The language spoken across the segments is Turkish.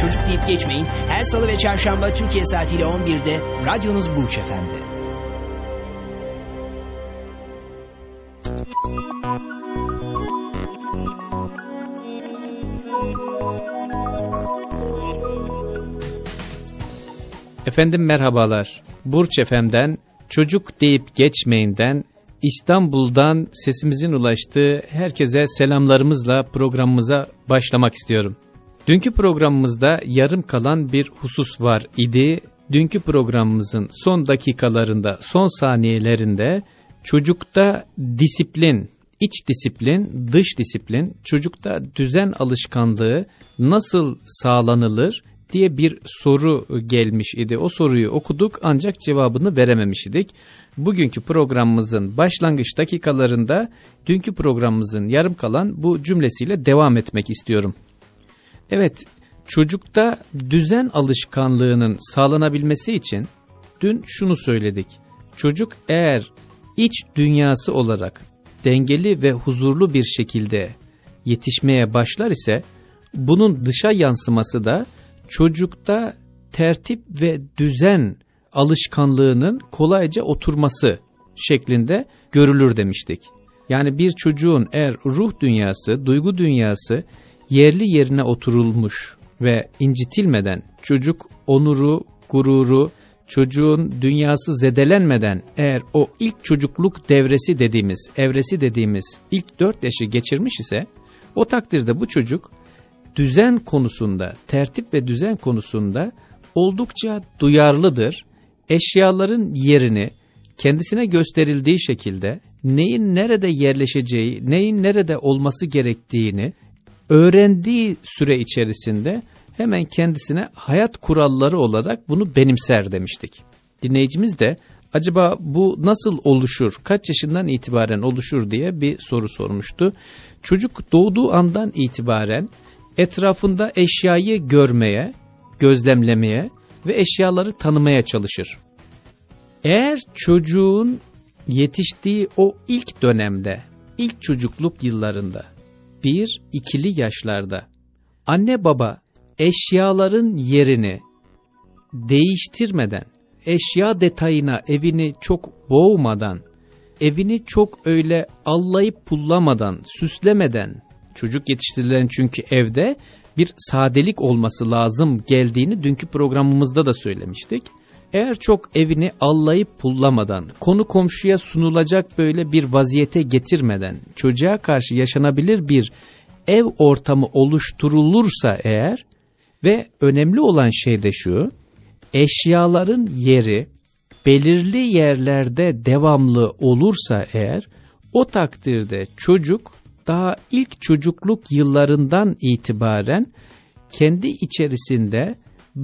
Çocuk deyip geçmeyin. Her salı ve çarşamba Türkiye saatiyle 11'de radyonuz Burç Efendi. Efendim merhabalar. Burç Efem'den, çocuk deyip geçmeyinden, İstanbul'dan sesimizin ulaştığı herkese selamlarımızla programımıza başlamak istiyorum. Dünkü programımızda yarım kalan bir husus var idi. Dünkü programımızın son dakikalarında, son saniyelerinde çocukta disiplin, iç disiplin, dış disiplin, çocukta düzen alışkanlığı nasıl sağlanılır diye bir soru gelmiş idi. O soruyu okuduk ancak cevabını verememiş idik. Bugünkü programımızın başlangıç dakikalarında dünkü programımızın yarım kalan bu cümlesiyle devam etmek istiyorum. Evet, çocukta düzen alışkanlığının sağlanabilmesi için dün şunu söyledik. Çocuk eğer iç dünyası olarak dengeli ve huzurlu bir şekilde yetişmeye başlar ise bunun dışa yansıması da çocukta tertip ve düzen alışkanlığının kolayca oturması şeklinde görülür demiştik. Yani bir çocuğun eğer ruh dünyası, duygu dünyası yerli yerine oturulmuş ve incitilmeden çocuk onuru, gururu, çocuğun dünyası zedelenmeden eğer o ilk çocukluk devresi dediğimiz, evresi dediğimiz ilk dört yaşı geçirmiş ise o takdirde bu çocuk düzen konusunda, tertip ve düzen konusunda oldukça duyarlıdır. Eşyaların yerini kendisine gösterildiği şekilde neyin nerede yerleşeceği, neyin nerede olması gerektiğini öğrendiği süre içerisinde hemen kendisine hayat kuralları olarak bunu benimser demiştik. Dinleyicimiz de acaba bu nasıl oluşur, kaç yaşından itibaren oluşur diye bir soru sormuştu. Çocuk doğduğu andan itibaren etrafında eşyayı görmeye, gözlemlemeye ve eşyaları tanımaya çalışır. Eğer çocuğun yetiştiği o ilk dönemde, ilk çocukluk yıllarında, bir, ikili yaşlarda, anne baba eşyaların yerini değiştirmeden, eşya detayına evini çok boğmadan, evini çok öyle allayıp pullamadan, süslemeden, çocuk yetiştirilen çünkü evde bir sadelik olması lazım geldiğini dünkü programımızda da söylemiştik. Eğer çok evini allayıp pullamadan, konu komşuya sunulacak böyle bir vaziyete getirmeden, çocuğa karşı yaşanabilir bir ev ortamı oluşturulursa eğer ve önemli olan şey de şu, eşyaların yeri belirli yerlerde devamlı olursa eğer, o takdirde çocuk daha ilk çocukluk yıllarından itibaren kendi içerisinde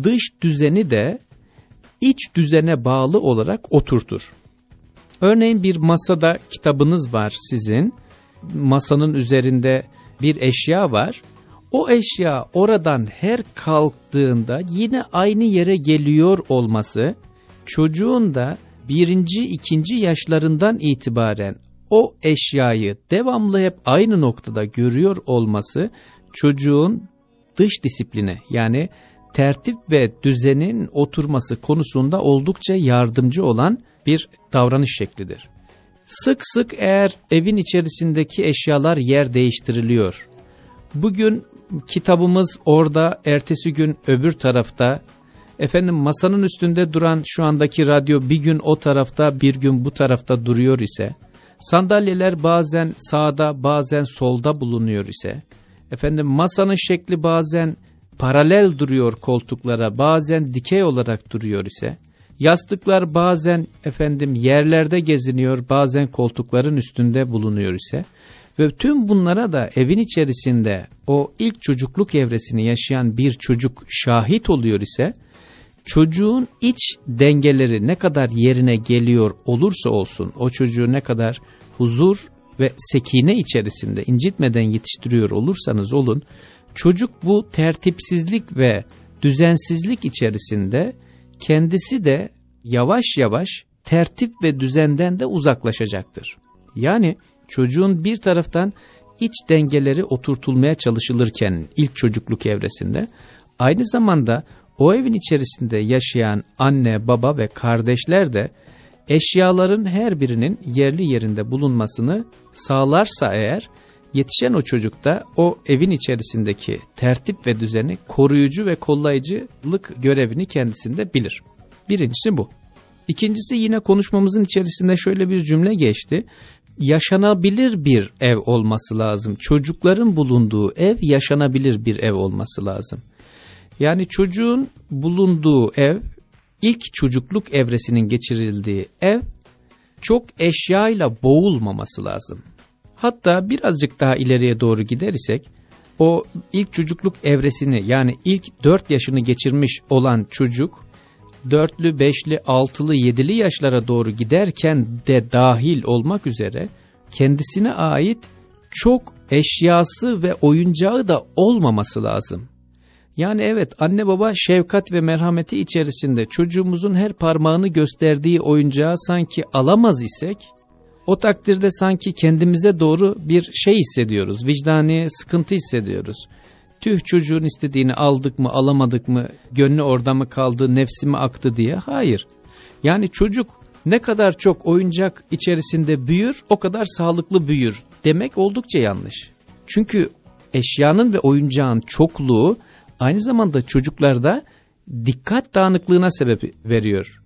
dış düzeni de iç düzene bağlı olarak oturtur. Örneğin bir masada kitabınız var sizin, masanın üzerinde bir eşya var. O eşya oradan her kalktığında yine aynı yere geliyor olması, çocuğun da birinci, ikinci yaşlarından itibaren o eşyayı devamlı hep aynı noktada görüyor olması çocuğun dış disipline yani tertip ve düzenin oturması konusunda oldukça yardımcı olan bir davranış şeklidir. Sık sık eğer evin içerisindeki eşyalar yer değiştiriliyor. Bugün kitabımız orada, ertesi gün öbür tarafta. Efendim masanın üstünde duran şu andaki radyo bir gün o tarafta, bir gün bu tarafta duruyor ise, Sandalyeler bazen sağda bazen solda bulunuyor ise, efendim masanın şekli bazen paralel duruyor koltuklara, bazen dikey olarak duruyor ise, yastıklar bazen efendim yerlerde geziniyor, bazen koltukların üstünde bulunuyor ise, Ve tüm bunlara da evin içerisinde o ilk çocukluk evresini yaşayan bir çocuk şahit oluyor ise çocuğun iç dengeleri ne kadar yerine geliyor olursa olsun o çocuğu ne kadar huzur ve sekine içerisinde incitmeden yetiştiriyor olursanız olun çocuk bu tertipsizlik ve düzensizlik içerisinde kendisi de yavaş yavaş tertip ve düzenden de uzaklaşacaktır. Yani çocuğun bir taraftan iç dengeleri oturtulmaya çalışılırken ilk çocukluk evresinde aynı zamanda o evin içerisinde yaşayan anne, baba ve kardeşler de eşyaların her birinin yerli yerinde bulunmasını sağlarsa eğer yetişen o çocuk da o evin içerisindeki tertip ve düzeni koruyucu ve kollayıcılık görevini kendisinde bilir. Birincisi bu. İkincisi yine konuşmamızın içerisinde şöyle bir cümle geçti. Yaşanabilir bir ev olması lazım. Çocukların bulunduğu ev yaşanabilir bir ev olması lazım. Yani çocuğun bulunduğu ev, ilk çocukluk evresinin geçirildiği ev çok eşyayla boğulmaması lazım. Hatta birazcık daha ileriye doğru gidersek o ilk çocukluk evresini yani ilk 4 yaşını geçirmiş olan çocuk dörtlü, beşli, altılı, yedili yaşlara doğru giderken de dahil olmak üzere kendisine ait çok eşyası ve oyuncağı da olmaması lazım. Yani evet anne baba şefkat ve merhameti içerisinde çocuğumuzun her parmağını gösterdiği oyuncağı sanki alamaz isek, o takdirde sanki kendimize doğru bir şey hissediyoruz, vicdani sıkıntı hissediyoruz. Tüh çocuğun istediğini aldık mı alamadık mı, gönlü orada mı kaldı, nefsi mi aktı diye. Hayır. Yani çocuk ne kadar çok oyuncak içerisinde büyür o kadar sağlıklı büyür demek oldukça yanlış. Çünkü eşyanın ve oyuncağın çokluğu aynı zamanda çocuklarda dikkat dağınıklığına sebep veriyor.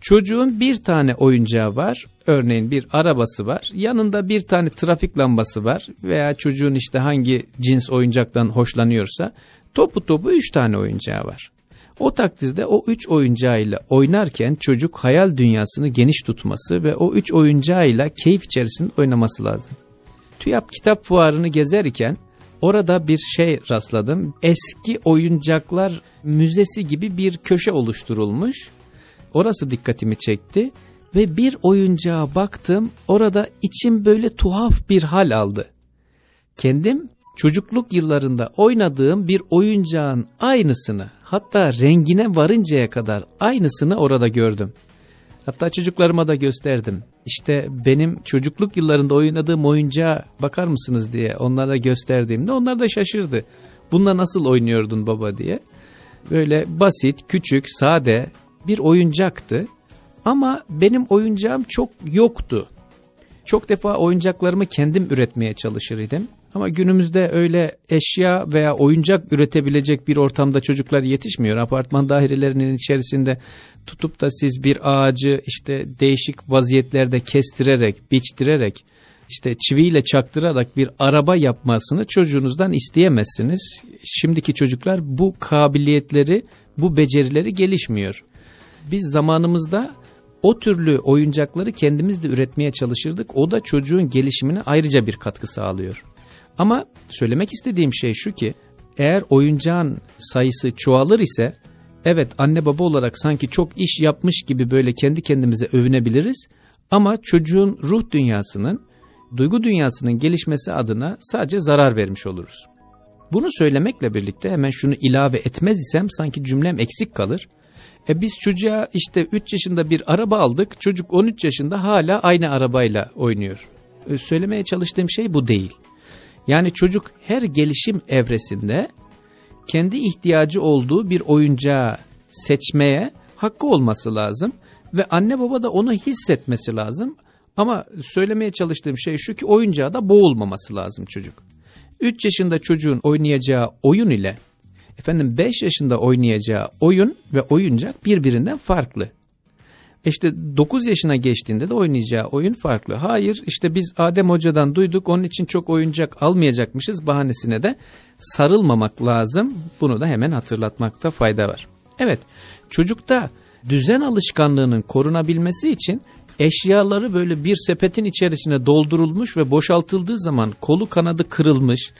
Çocuğun bir tane oyuncağı var, örneğin bir arabası var, yanında bir tane trafik lambası var veya çocuğun işte hangi cins oyuncaktan hoşlanıyorsa topu topu üç tane oyuncağı var. O takdirde o üç oyuncağıyla oynarken çocuk hayal dünyasını geniş tutması ve o üç oyuncağıyla keyif içerisinde oynaması lazım. TÜYAP kitap fuarını gezerken orada bir şey rastladım. Eski oyuncaklar müzesi gibi bir köşe oluşturulmuş. Orası dikkatimi çekti ve bir oyuncağa baktım orada içim böyle tuhaf bir hal aldı. Kendim çocukluk yıllarında oynadığım bir oyuncağın aynısını hatta rengine varıncaya kadar aynısını orada gördüm. Hatta çocuklarıma da gösterdim. İşte benim çocukluk yıllarında oynadığım oyuncağa bakar mısınız diye onlara gösterdiğimde onlar da şaşırdı. Bununla nasıl oynuyordun baba diye. Böyle basit, küçük, sade bir oyuncaktı. Ama benim oyuncağım çok yoktu. Çok defa oyuncaklarımı kendim üretmeye çalışır idim. Ama günümüzde öyle eşya veya oyuncak üretebilecek bir ortamda çocuklar yetişmiyor. Apartman dairelerinin içerisinde tutup da siz bir ağacı işte değişik vaziyetlerde kestirerek, biçtirerek, işte çiviyle çaktırarak bir araba yapmasını çocuğunuzdan isteyemezsiniz. Şimdiki çocuklar bu kabiliyetleri, bu becerileri gelişmiyor. Biz zamanımızda o türlü oyuncakları kendimiz de üretmeye çalışırdık. O da çocuğun gelişimine ayrıca bir katkı sağlıyor. Ama söylemek istediğim şey şu ki eğer oyuncağın sayısı çoğalır ise evet anne baba olarak sanki çok iş yapmış gibi böyle kendi kendimize övünebiliriz ama çocuğun ruh dünyasının, duygu dünyasının gelişmesi adına sadece zarar vermiş oluruz. Bunu söylemekle birlikte hemen şunu ilave etmez isem sanki cümlem eksik kalır. E biz çocuğa işte 3 yaşında bir araba aldık, çocuk 13 yaşında hala aynı arabayla oynuyor. E söylemeye çalıştığım şey bu değil. Yani çocuk her gelişim evresinde kendi ihtiyacı olduğu bir oyuncağı seçmeye hakkı olması lazım ve anne baba da onu hissetmesi lazım. Ama söylemeye çalıştığım şey şu ki oyuncağı da boğulmaması lazım çocuk. 3 yaşında çocuğun oynayacağı oyun ile efendim 5 yaşında oynayacağı oyun ve oyuncak birbirinden farklı. İşte 9 yaşına geçtiğinde de oynayacağı oyun farklı. Hayır işte biz Adem Hoca'dan duyduk onun için çok oyuncak almayacakmışız bahanesine de sarılmamak lazım. Bunu da hemen hatırlatmakta fayda var. Evet çocukta düzen alışkanlığının korunabilmesi için eşyaları böyle bir sepetin içerisine doldurulmuş ve boşaltıldığı zaman kolu kanadı kırılmış,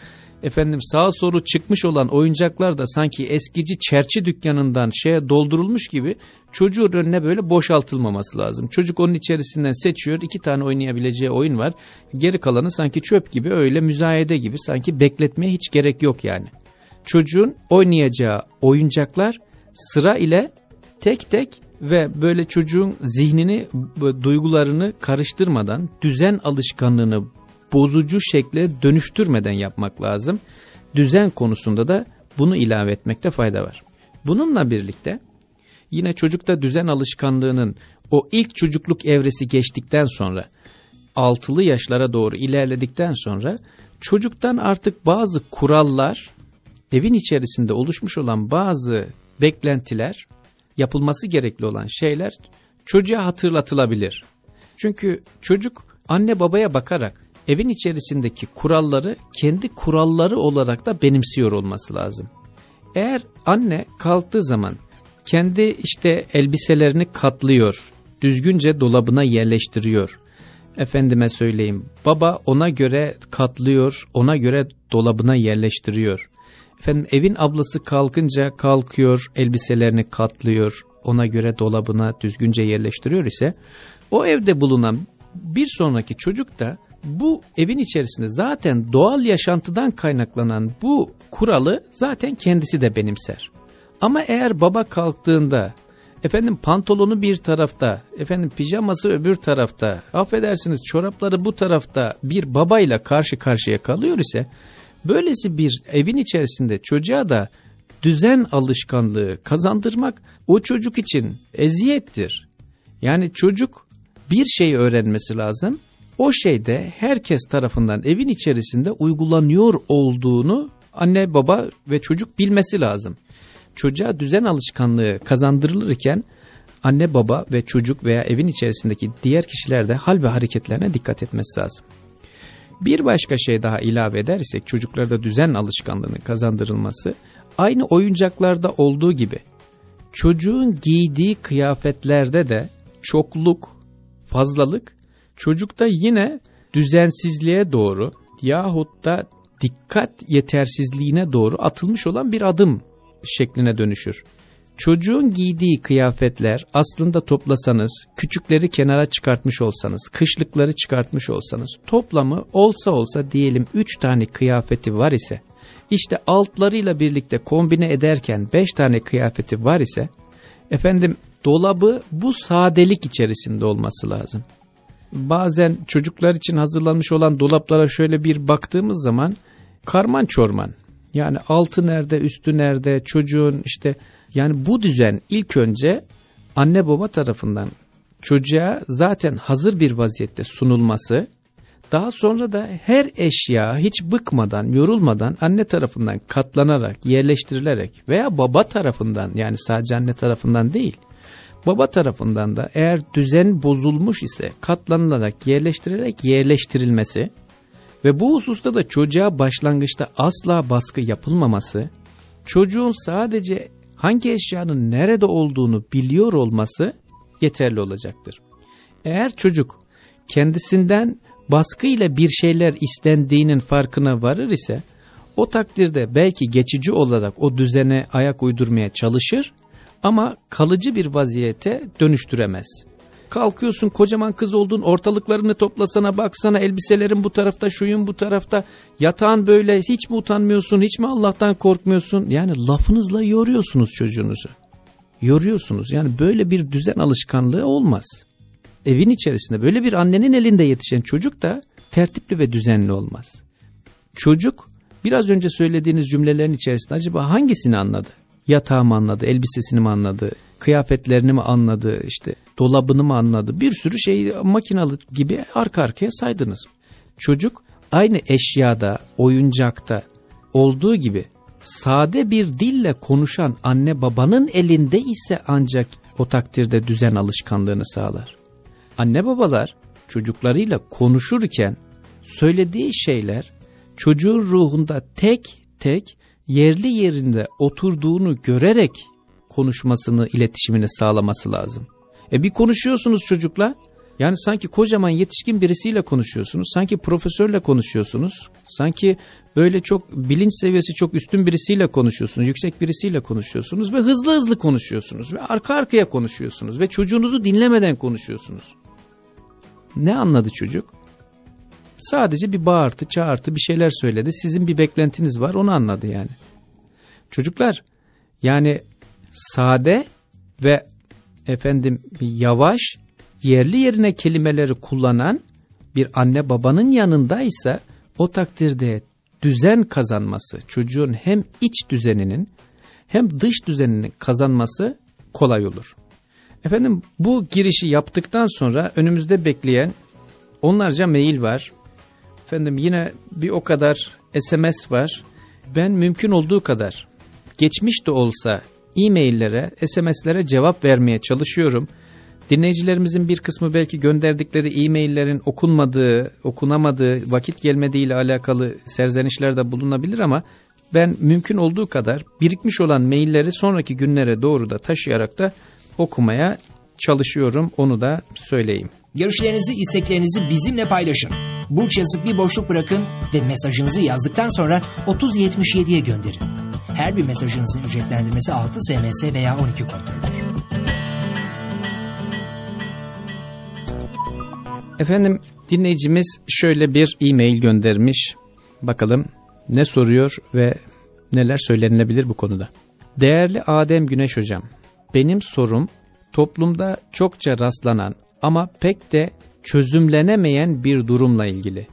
efendim sağa soru çıkmış olan oyuncaklar da sanki eskici çerçi dükkanından şeye doldurulmuş gibi çocuğun önüne böyle boşaltılmaması lazım. Çocuk onun içerisinden seçiyor iki tane oynayabileceği oyun var. Geri kalanı sanki çöp gibi öyle müzayede gibi sanki bekletmeye hiç gerek yok yani. Çocuğun oynayacağı oyuncaklar sıra ile tek tek ve böyle çocuğun zihnini, duygularını karıştırmadan, düzen alışkanlığını bozucu şekle dönüştürmeden yapmak lazım. Düzen konusunda da bunu ilave etmekte fayda var. Bununla birlikte yine çocukta düzen alışkanlığının o ilk çocukluk evresi geçtikten sonra altılı yaşlara doğru ilerledikten sonra çocuktan artık bazı kurallar evin içerisinde oluşmuş olan bazı beklentiler yapılması gerekli olan şeyler çocuğa hatırlatılabilir. Çünkü çocuk anne babaya bakarak evin içerisindeki kuralları kendi kuralları olarak da benimsiyor olması lazım. Eğer anne kalktığı zaman kendi işte elbiselerini katlıyor, düzgünce dolabına yerleştiriyor. Efendime söyleyeyim, baba ona göre katlıyor, ona göre dolabına yerleştiriyor. Efendim evin ablası kalkınca kalkıyor, elbiselerini katlıyor, ona göre dolabına düzgünce yerleştiriyor ise o evde bulunan bir sonraki çocuk da bu evin içerisinde zaten doğal yaşantıdan kaynaklanan bu kuralı zaten kendisi de benimser. Ama eğer baba kalktığında efendim pantolonu bir tarafta, efendim pijaması öbür tarafta, affedersiniz çorapları bu tarafta bir babayla karşı karşıya kalıyor ise böylesi bir evin içerisinde çocuğa da düzen alışkanlığı kazandırmak o çocuk için eziyettir. Yani çocuk bir şey öğrenmesi lazım o şeyde herkes tarafından evin içerisinde uygulanıyor olduğunu anne baba ve çocuk bilmesi lazım. Çocuğa düzen alışkanlığı kazandırılırken anne baba ve çocuk veya evin içerisindeki diğer kişiler de hal ve hareketlerine dikkat etmesi lazım. Bir başka şey daha ilave edersek çocuklarda düzen alışkanlığını kazandırılması aynı oyuncaklarda olduğu gibi çocuğun giydiği kıyafetlerde de çokluk, fazlalık çocukta yine düzensizliğe doğru yahut da dikkat yetersizliğine doğru atılmış olan bir adım şekline dönüşür. Çocuğun giydiği kıyafetler aslında toplasanız, küçükleri kenara çıkartmış olsanız, kışlıkları çıkartmış olsanız, toplamı olsa olsa diyelim 3 tane kıyafeti var ise, işte altlarıyla birlikte kombine ederken 5 tane kıyafeti var ise, efendim dolabı bu sadelik içerisinde olması lazım bazen çocuklar için hazırlanmış olan dolaplara şöyle bir baktığımız zaman karman çorman. Yani altı nerede, üstü nerede, çocuğun işte yani bu düzen ilk önce anne baba tarafından çocuğa zaten hazır bir vaziyette sunulması, daha sonra da her eşya hiç bıkmadan, yorulmadan anne tarafından katlanarak, yerleştirilerek veya baba tarafından yani sadece anne tarafından değil, baba tarafından da eğer düzen bozulmuş ise katlanılarak yerleştirilerek yerleştirilmesi ve bu hususta da çocuğa başlangıçta asla baskı yapılmaması, çocuğun sadece hangi eşyanın nerede olduğunu biliyor olması yeterli olacaktır. Eğer çocuk kendisinden baskıyla bir şeyler istendiğinin farkına varır ise o takdirde belki geçici olarak o düzene ayak uydurmaya çalışır ama kalıcı bir vaziyete dönüştüremez. Kalkıyorsun kocaman kız oldun ortalıklarını toplasana baksana elbiselerin bu tarafta şuyun bu tarafta yatağın böyle hiç mi utanmıyorsun hiç mi Allah'tan korkmuyorsun yani lafınızla yoruyorsunuz çocuğunuzu. Yoruyorsunuz yani böyle bir düzen alışkanlığı olmaz. Evin içerisinde böyle bir annenin elinde yetişen çocuk da tertipli ve düzenli olmaz. Çocuk biraz önce söylediğiniz cümlelerin içerisinde acaba hangisini anladı? Yatağı mı anladı, elbisesini mi anladı, kıyafetlerini mi anladı, işte dolabını mı anladı, bir sürü şey makinalı gibi arka arkaya saydınız. Çocuk aynı eşyada, oyuncakta olduğu gibi sade bir dille konuşan anne babanın elinde ise ancak o takdirde düzen alışkanlığını sağlar. Anne babalar çocuklarıyla konuşurken söylediği şeyler çocuğun ruhunda tek tek yerli yerinde oturduğunu görerek konuşmasını, iletişimini sağlaması lazım. E bir konuşuyorsunuz çocukla, Yani sanki kocaman yetişkin birisiyle konuşuyorsunuz. Sanki profesörle konuşuyorsunuz. Sanki böyle çok bilinç seviyesi çok üstün birisiyle konuşuyorsunuz. Yüksek birisiyle konuşuyorsunuz ve hızlı hızlı konuşuyorsunuz. Ve arka arkaya konuşuyorsunuz. Ve çocuğunuzu dinlemeden konuşuyorsunuz. Ne anladı çocuk? Sadece bir bağırtı, çağırtı bir şeyler söyledi. Sizin bir beklentiniz var onu anladı yani. Çocuklar yani sade ve efendim yavaş yerli yerine kelimeleri kullanan bir anne babanın yanındaysa o takdirde düzen kazanması, çocuğun hem iç düzeninin hem dış düzeninin kazanması kolay olur. Efendim bu girişi yaptıktan sonra önümüzde bekleyen onlarca mail var. Efendim yine bir o kadar SMS var. Ben mümkün olduğu kadar geçmiş de olsa e-maillere, SMS'lere cevap vermeye çalışıyorum. Dinleyicilerimizin bir kısmı belki gönderdikleri e-maillerin okunmadığı, okunamadığı, vakit gelmediği ile alakalı serzenişlerde bulunabilir ama ben mümkün olduğu kadar birikmiş olan mailleri sonraki günlere doğru da taşıyarak da okumaya çalışıyorum onu da söyleyeyim. Görüşlerinizi, isteklerinizi bizimle paylaşın. Burç yazıp bir boşluk bırakın ve mesajınızı yazdıktan sonra 3077'ye gönderin. Her bir mesajınızın ücretlendirmesi 6 SMS veya 12 kontrolüdür. Efendim dinleyicimiz şöyle bir e-mail göndermiş. Bakalım ne soruyor ve neler söylenilebilir bu konuda. Değerli Adem Güneş Hocam, benim sorum toplumda çokça rastlanan ama pek de çözümlenemeyen bir durumla ilgili.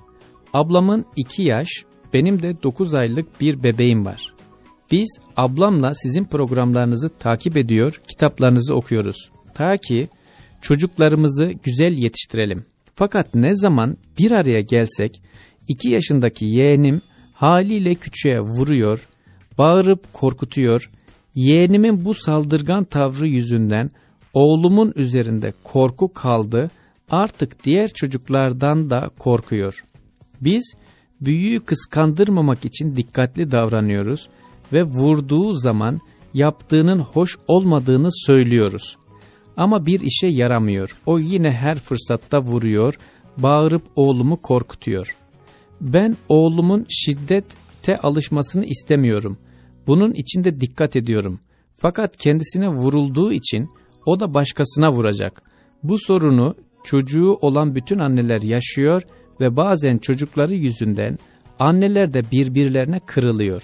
Ablamın 2 yaş, benim de 9 aylık bir bebeğim var. Biz ablamla sizin programlarınızı takip ediyor, kitaplarınızı okuyoruz. Ta ki çocuklarımızı güzel yetiştirelim. Fakat ne zaman bir araya gelsek 2 yaşındaki yeğenim haliyle küçüğe vuruyor, bağırıp korkutuyor. Yeğenimin bu saldırgan tavrı yüzünden oğlumun üzerinde korku kaldı, artık diğer çocuklardan da korkuyor. Biz büyüğü kıskandırmamak için dikkatli davranıyoruz ve vurduğu zaman yaptığının hoş olmadığını söylüyoruz. Ama bir işe yaramıyor. O yine her fırsatta vuruyor, bağırıp oğlumu korkutuyor. Ben oğlumun şiddete alışmasını istemiyorum. Bunun içinde dikkat ediyorum. Fakat kendisine vurulduğu için o da başkasına vuracak. Bu sorunu çocuğu olan bütün anneler yaşıyor ve bazen çocukları yüzünden anneler de birbirlerine kırılıyor.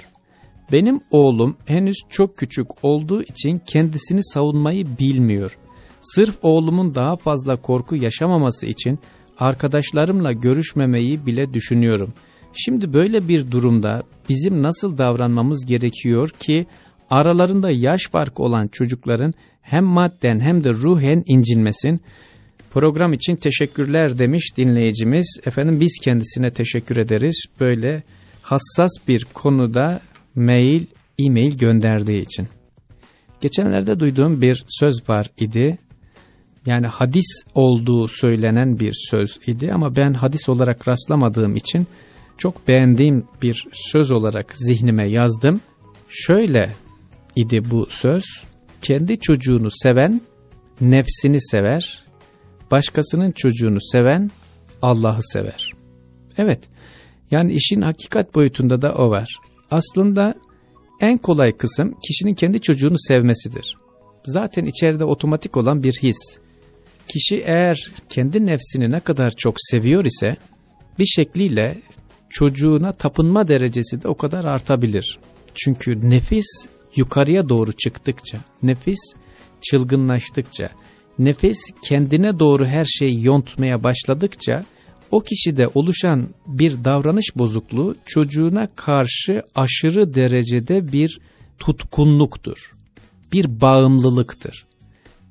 Benim oğlum henüz çok küçük olduğu için kendisini savunmayı bilmiyor. Sırf oğlumun daha fazla korku yaşamaması için arkadaşlarımla görüşmemeyi bile düşünüyorum. Şimdi böyle bir durumda bizim nasıl davranmamız gerekiyor ki aralarında yaş farkı olan çocukların hem madden hem de ruhen incinmesin. Program için teşekkürler demiş dinleyicimiz. Efendim biz kendisine teşekkür ederiz. Böyle hassas bir konuda mail, e-mail gönderdiği için. Geçenlerde duyduğum bir söz var idi. Yani hadis olduğu söylenen bir söz idi ama ben hadis olarak rastlamadığım için çok beğendiğim bir söz olarak zihnime yazdım. Şöyle idi bu söz kendi çocuğunu seven nefsini sever, başkasının çocuğunu seven Allah'ı sever. Evet, yani işin hakikat boyutunda da o var. Aslında en kolay kısım kişinin kendi çocuğunu sevmesidir. Zaten içeride otomatik olan bir his. Kişi eğer kendi nefsini ne kadar çok seviyor ise bir şekliyle çocuğuna tapınma derecesi de o kadar artabilir. Çünkü nefis yukarıya doğru çıktıkça, nefis çılgınlaştıkça, nefis kendine doğru her şeyi yontmaya başladıkça, o kişide oluşan bir davranış bozukluğu çocuğuna karşı aşırı derecede bir tutkunluktur. Bir bağımlılıktır.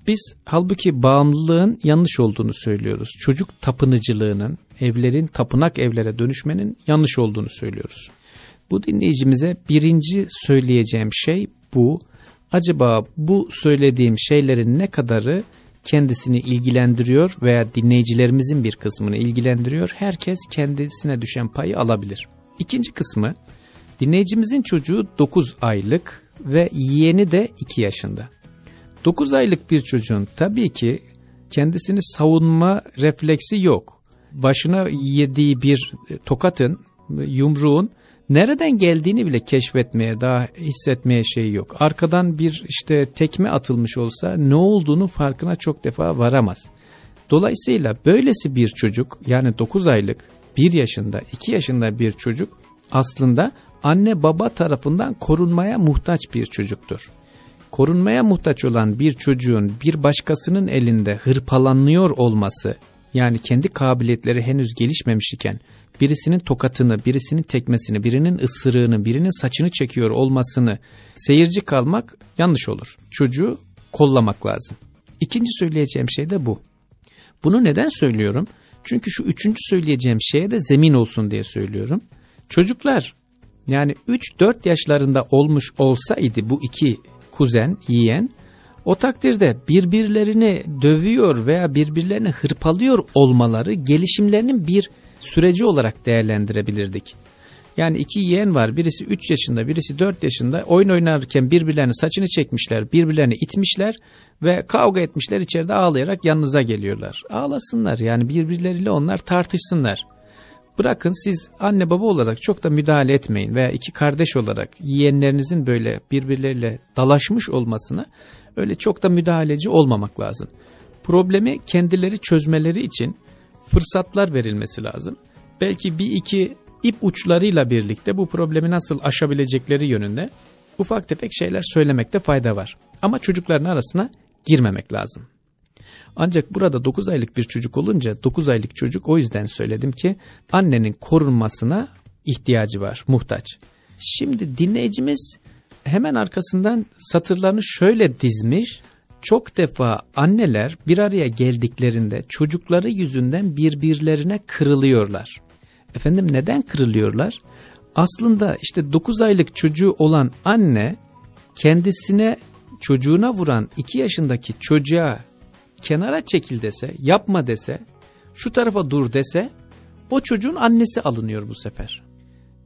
Biz halbuki bağımlılığın yanlış olduğunu söylüyoruz. Çocuk tapınıcılığının, evlerin tapınak evlere dönüşmenin yanlış olduğunu söylüyoruz. Bu dinleyicimize birinci söyleyeceğim şey bu. Acaba bu söylediğim şeylerin ne kadarı kendisini ilgilendiriyor veya dinleyicilerimizin bir kısmını ilgilendiriyor? Herkes kendisine düşen payı alabilir. İkinci kısmı dinleyicimizin çocuğu 9 aylık ve yeğeni de 2 yaşında. 9 aylık bir çocuğun tabii ki kendisini savunma refleksi yok. Başına yediği bir tokatın, yumruğun nereden geldiğini bile keşfetmeye, daha hissetmeye şey yok. Arkadan bir işte tekme atılmış olsa ne olduğunu farkına çok defa varamaz. Dolayısıyla böylesi bir çocuk yani 9 aylık, 1 yaşında, 2 yaşında bir çocuk aslında anne baba tarafından korunmaya muhtaç bir çocuktur. Korunmaya muhtaç olan bir çocuğun bir başkasının elinde hırpalanıyor olması yani kendi kabiliyetleri henüz gelişmemiş iken birisinin tokatını, birisinin tekmesini, birinin ısırığını, birinin saçını çekiyor olmasını seyirci kalmak yanlış olur. Çocuğu kollamak lazım. İkinci söyleyeceğim şey de bu. Bunu neden söylüyorum? Çünkü şu üçüncü söyleyeceğim şeye de zemin olsun diye söylüyorum. Çocuklar yani 3-4 yaşlarında olmuş olsaydı bu iki kuzen, yeğen o takdirde birbirlerini dövüyor veya birbirlerini hırpalıyor olmaları gelişimlerinin bir süreci olarak değerlendirebilirdik. Yani iki yeğen var birisi 3 yaşında birisi 4 yaşında oyun oynarken birbirlerinin saçını çekmişler birbirlerini itmişler ve kavga etmişler içeride ağlayarak yanınıza geliyorlar. Ağlasınlar yani birbirleriyle onlar tartışsınlar. Bırakın siz anne baba olarak çok da müdahale etmeyin veya iki kardeş olarak yeğenlerinizin böyle birbirleriyle dalaşmış olmasına öyle çok da müdahaleci olmamak lazım. Problemi kendileri çözmeleri için fırsatlar verilmesi lazım. Belki bir iki ip uçlarıyla birlikte bu problemi nasıl aşabilecekleri yönünde ufak tefek şeyler söylemekte fayda var. Ama çocukların arasına girmemek lazım. Ancak burada 9 aylık bir çocuk olunca 9 aylık çocuk o yüzden söyledim ki annenin korunmasına ihtiyacı var, muhtaç. Şimdi dinleyicimiz hemen arkasından satırlarını şöyle dizmiş. Çok defa anneler bir araya geldiklerinde çocukları yüzünden birbirlerine kırılıyorlar. Efendim neden kırılıyorlar? Aslında işte 9 aylık çocuğu olan anne kendisine çocuğuna vuran 2 yaşındaki çocuğa kenara çekil dese, yapma dese, şu tarafa dur dese o çocuğun annesi alınıyor bu sefer.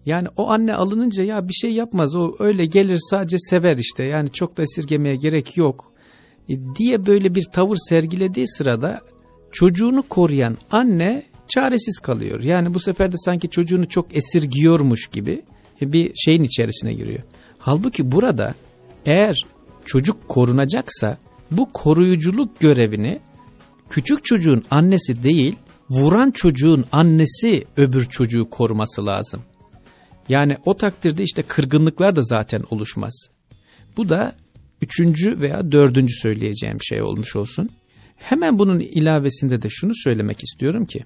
Yani o anne alınınca ya bir şey yapmaz o öyle gelir sadece sever işte yani çok da esirgemeye gerek yok diye böyle bir tavır sergilediği sırada çocuğunu koruyan anne çaresiz kalıyor. Yani bu sefer de sanki çocuğunu çok esirgiyormuş gibi bir şeyin içerisine giriyor. Halbuki burada eğer çocuk korunacaksa bu koruyuculuk görevini küçük çocuğun annesi değil vuran çocuğun annesi öbür çocuğu koruması lazım. Yani o takdirde işte kırgınlıklar da zaten oluşmaz. Bu da üçüncü veya dördüncü söyleyeceğim şey olmuş olsun. Hemen bunun ilavesinde de şunu söylemek istiyorum ki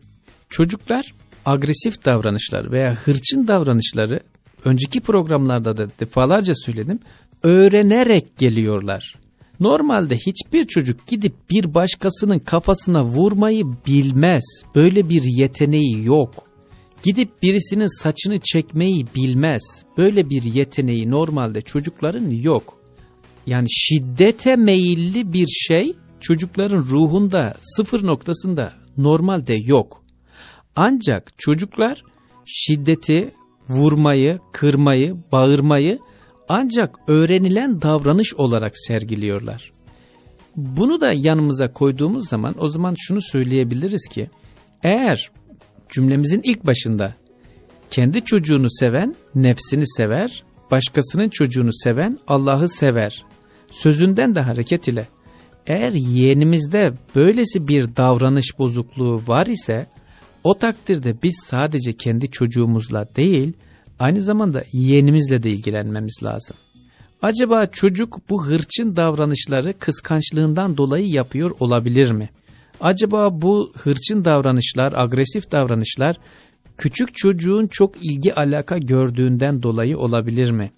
çocuklar agresif davranışlar veya hırçın davranışları önceki programlarda da defalarca söyledim öğrenerek geliyorlar. Normalde hiçbir çocuk gidip bir başkasının kafasına vurmayı bilmez. Böyle bir yeteneği yok. Gidip birisinin saçını çekmeyi bilmez. Böyle bir yeteneği normalde çocukların yok. Yani şiddete meyilli bir şey çocukların ruhunda sıfır noktasında normalde yok. Ancak çocuklar şiddeti, vurmayı, kırmayı, bağırmayı ancak öğrenilen davranış olarak sergiliyorlar. Bunu da yanımıza koyduğumuz zaman o zaman şunu söyleyebiliriz ki eğer cümlemizin ilk başında kendi çocuğunu seven nefsini sever, başkasının çocuğunu seven Allah'ı sever. Sözünden de hareket ile eğer yeğenimizde böylesi bir davranış bozukluğu var ise o takdirde biz sadece kendi çocuğumuzla değil aynı zamanda yeğenimizle de ilgilenmemiz lazım. Acaba çocuk bu hırçın davranışları kıskançlığından dolayı yapıyor olabilir mi? Acaba bu hırçın davranışlar, agresif davranışlar küçük çocuğun çok ilgi alaka gördüğünden dolayı olabilir mi?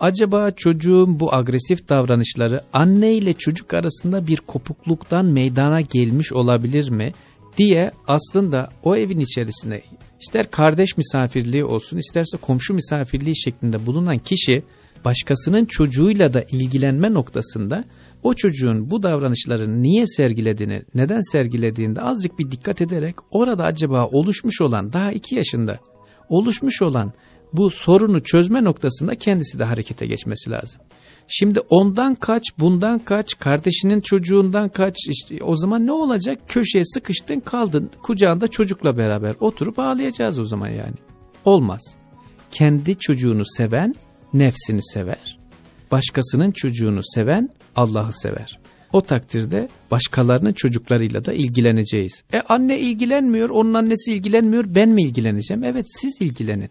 Acaba çocuğun bu agresif davranışları anne ile çocuk arasında bir kopukluktan meydana gelmiş olabilir mi? diye aslında o evin içerisinde ister kardeş misafirliği olsun isterse komşu misafirliği şeklinde bulunan kişi başkasının çocuğuyla da ilgilenme noktasında o çocuğun bu davranışları niye sergilediğini, neden sergilediğinde azıcık bir dikkat ederek orada acaba oluşmuş olan daha iki yaşında oluşmuş olan bu sorunu çözme noktasında kendisi de harekete geçmesi lazım. Şimdi ondan kaç, bundan kaç, kardeşinin çocuğundan kaç, işte o zaman ne olacak? Köşeye sıkıştın kaldın, kucağında çocukla beraber oturup ağlayacağız o zaman yani. Olmaz. Kendi çocuğunu seven nefsini sever. Başkasının çocuğunu seven Allah'ı sever. O takdirde başkalarının çocuklarıyla da ilgileneceğiz. E anne ilgilenmiyor, onun annesi ilgilenmiyor, ben mi ilgileneceğim? Evet siz ilgilenin.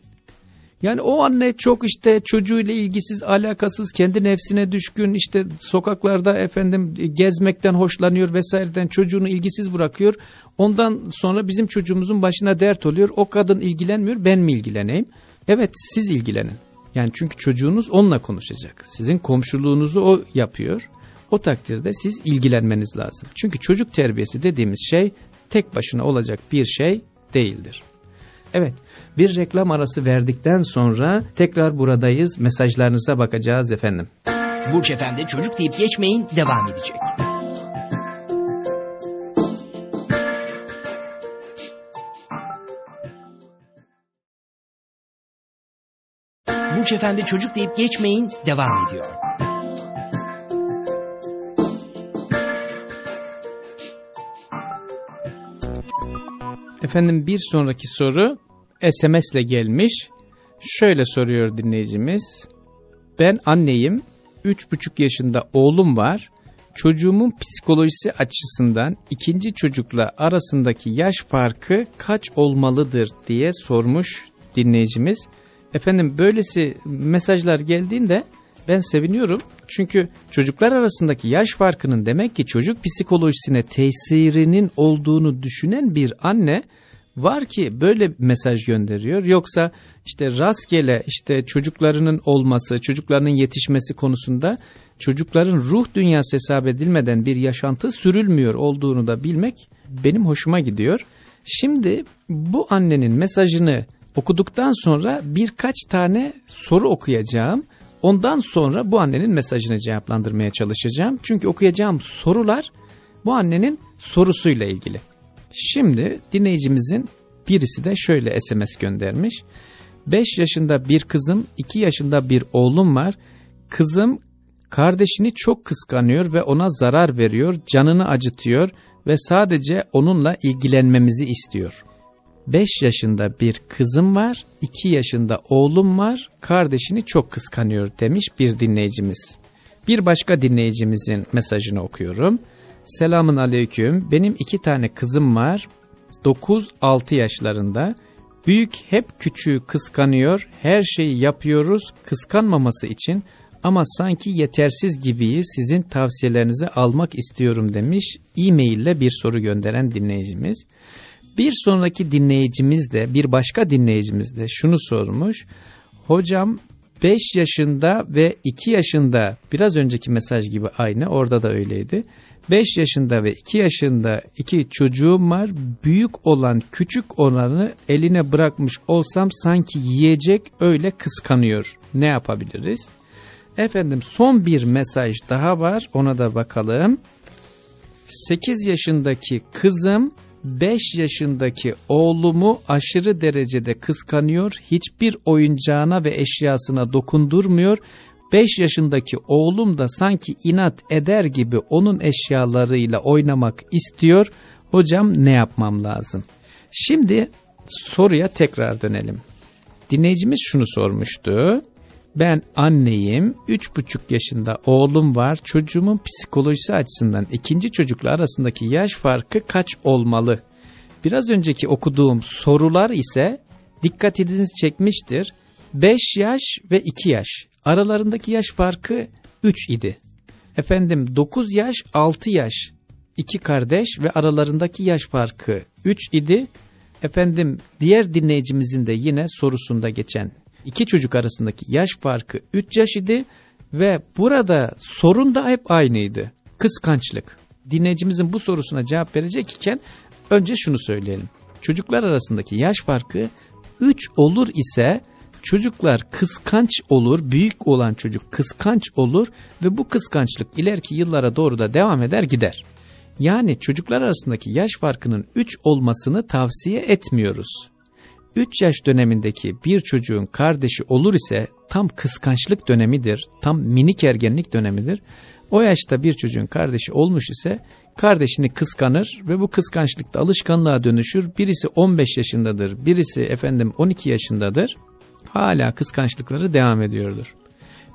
Yani o anne çok işte çocuğuyla ilgisiz, alakasız, kendi nefsine düşkün, işte sokaklarda efendim gezmekten hoşlanıyor vesaireden çocuğunu ilgisiz bırakıyor. Ondan sonra bizim çocuğumuzun başına dert oluyor. O kadın ilgilenmiyor, ben mi ilgileneyim? Evet siz ilgilenin. Yani çünkü çocuğunuz onunla konuşacak. Sizin komşuluğunuzu o yapıyor. O takdirde siz ilgilenmeniz lazım. Çünkü çocuk terbiyesi dediğimiz şey tek başına olacak bir şey değildir. Evet bir reklam arası verdikten sonra tekrar buradayız mesajlarınıza bakacağız efendim. Burç Efendi çocuk deyip geçmeyin devam edecek. Burç Efendi çocuk deyip geçmeyin devam ediyor. Efendim bir sonraki soru SMS ile gelmiş. Şöyle soruyor dinleyicimiz. Ben anneyim. 3,5 yaşında oğlum var. Çocuğumun psikolojisi açısından ikinci çocukla arasındaki yaş farkı kaç olmalıdır diye sormuş dinleyicimiz. Efendim böylesi mesajlar geldiğinde ben seviniyorum. Çünkü çocuklar arasındaki yaş farkının demek ki çocuk psikolojisine tesirinin olduğunu düşünen bir anne var ki böyle mesaj gönderiyor. Yoksa işte rastgele işte çocuklarının olması, çocuklarının yetişmesi konusunda çocukların ruh dünyası hesap edilmeden bir yaşantı sürülmüyor olduğunu da bilmek benim hoşuma gidiyor. Şimdi bu annenin mesajını okuduktan sonra birkaç tane soru okuyacağım. Ondan sonra bu annenin mesajını cevaplandırmaya çalışacağım. Çünkü okuyacağım sorular bu annenin sorusuyla ilgili. Şimdi dinleyicimizin birisi de şöyle SMS göndermiş. 5 yaşında bir kızım, 2 yaşında bir oğlum var. Kızım kardeşini çok kıskanıyor ve ona zarar veriyor, canını acıtıyor ve sadece onunla ilgilenmemizi istiyor. 5 yaşında bir kızım var, 2 yaşında oğlum var, kardeşini çok kıskanıyor demiş bir dinleyicimiz. Bir başka dinleyicimizin mesajını okuyorum. Selamun aleyküm. Benim iki tane kızım var. 9-6 yaşlarında. Büyük hep küçüğü kıskanıyor. Her şeyi yapıyoruz kıskanmaması için. Ama sanki yetersiz gibiyiz. Sizin tavsiyelerinizi almak istiyorum demiş. E-mail ile bir soru gönderen dinleyicimiz. Bir sonraki dinleyicimiz de bir başka dinleyicimiz de şunu sormuş. Hocam 5 yaşında ve 2 yaşında biraz önceki mesaj gibi aynı orada da öyleydi. 5 yaşında ve 2 yaşında iki çocuğum var. Büyük olan küçük olanı eline bırakmış olsam sanki yiyecek öyle kıskanıyor. Ne yapabiliriz? Efendim son bir mesaj daha var ona da bakalım. 8 yaşındaki kızım 5 yaşındaki oğlumu aşırı derecede kıskanıyor, hiçbir oyuncağına ve eşyasına dokundurmuyor 5 yaşındaki oğlum da sanki inat eder gibi onun eşyalarıyla oynamak istiyor. Hocam ne yapmam lazım? Şimdi soruya tekrar dönelim. Dinleyicimiz şunu sormuştu. Ben anneyim, 3,5 yaşında oğlum var. Çocuğumun psikolojisi açısından ikinci çocukla arasındaki yaş farkı kaç olmalı? Biraz önceki okuduğum sorular ise dikkatinizi çekmiştir. 5 yaş ve 2 yaş. Aralarındaki yaş farkı 3 idi. Efendim 9 yaş 6 yaş iki kardeş ve aralarındaki yaş farkı 3 idi. Efendim diğer dinleyicimizin de yine sorusunda geçen iki çocuk arasındaki yaş farkı 3 yaş idi ve burada sorun da hep aynıydı. Kıskançlık. Dinleyicimizin bu sorusuna cevap verecek iken önce şunu söyleyelim. Çocuklar arasındaki yaş farkı 3 olur ise Çocuklar kıskanç olur, büyük olan çocuk kıskanç olur ve bu kıskançlık ileriki yıllara doğru da devam eder gider. Yani çocuklar arasındaki yaş farkının 3 olmasını tavsiye etmiyoruz. 3 yaş dönemindeki bir çocuğun kardeşi olur ise tam kıskançlık dönemidir, tam minik ergenlik dönemidir. O yaşta bir çocuğun kardeşi olmuş ise kardeşini kıskanır ve bu kıskançlıkta alışkanlığa dönüşür. Birisi 15 yaşındadır, birisi efendim 12 yaşındadır. Hala kıskançlıkları devam ediyordur.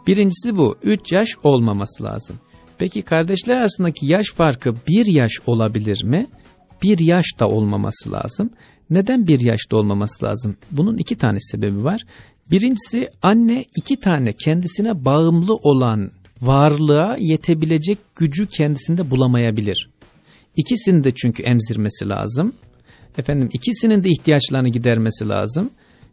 Birincisi bu, 3 yaş olmaması lazım. Peki kardeşler arasındaki yaş farkı 1 yaş olabilir mi? 1 yaş da olmaması lazım. Neden 1 yaşta olmaması lazım? Bunun iki tane sebebi var. Birincisi anne iki tane kendisine bağımlı olan varlığa yetebilecek gücü kendisinde bulamayabilir. İkisini de çünkü emzirmesi lazım. Efendim ikisinin de ihtiyaçlarını gidermesi lazım.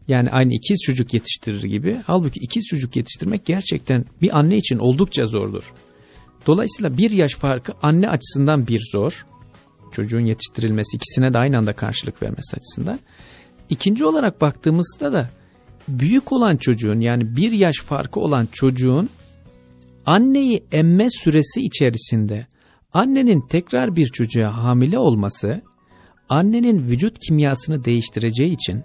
Yani aynı ikiz çocuk yetiştirir gibi. Halbuki ikiz çocuk yetiştirmek gerçekten bir anne için oldukça zordur. Dolayısıyla bir yaş farkı anne açısından bir zor. Çocuğun yetiştirilmesi ikisine de aynı anda karşılık vermesi açısından. İkinci olarak baktığımızda da büyük olan çocuğun yani bir yaş farkı olan çocuğun anneyi emme süresi içerisinde annenin tekrar bir çocuğa hamile olması annenin vücut kimyasını değiştireceği için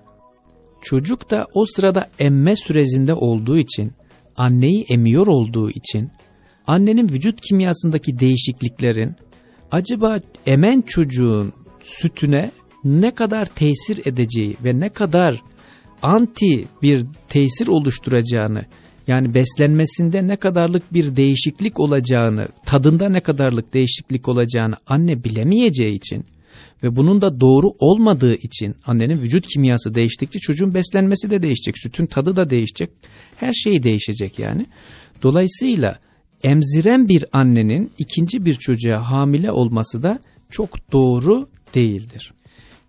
çocuk da o sırada emme sürecinde olduğu için anneyi emiyor olduğu için annenin vücut kimyasındaki değişikliklerin acaba emen çocuğun sütüne ne kadar tesir edeceği ve ne kadar anti bir tesir oluşturacağını yani beslenmesinde ne kadarlık bir değişiklik olacağını, tadında ne kadarlık değişiklik olacağını anne bilemeyeceği için ve bunun da doğru olmadığı için annenin vücut kimyası değiştikçe çocuğun beslenmesi de değişecek, sütün tadı da değişecek, her şey değişecek yani. Dolayısıyla emziren bir annenin ikinci bir çocuğa hamile olması da çok doğru değildir.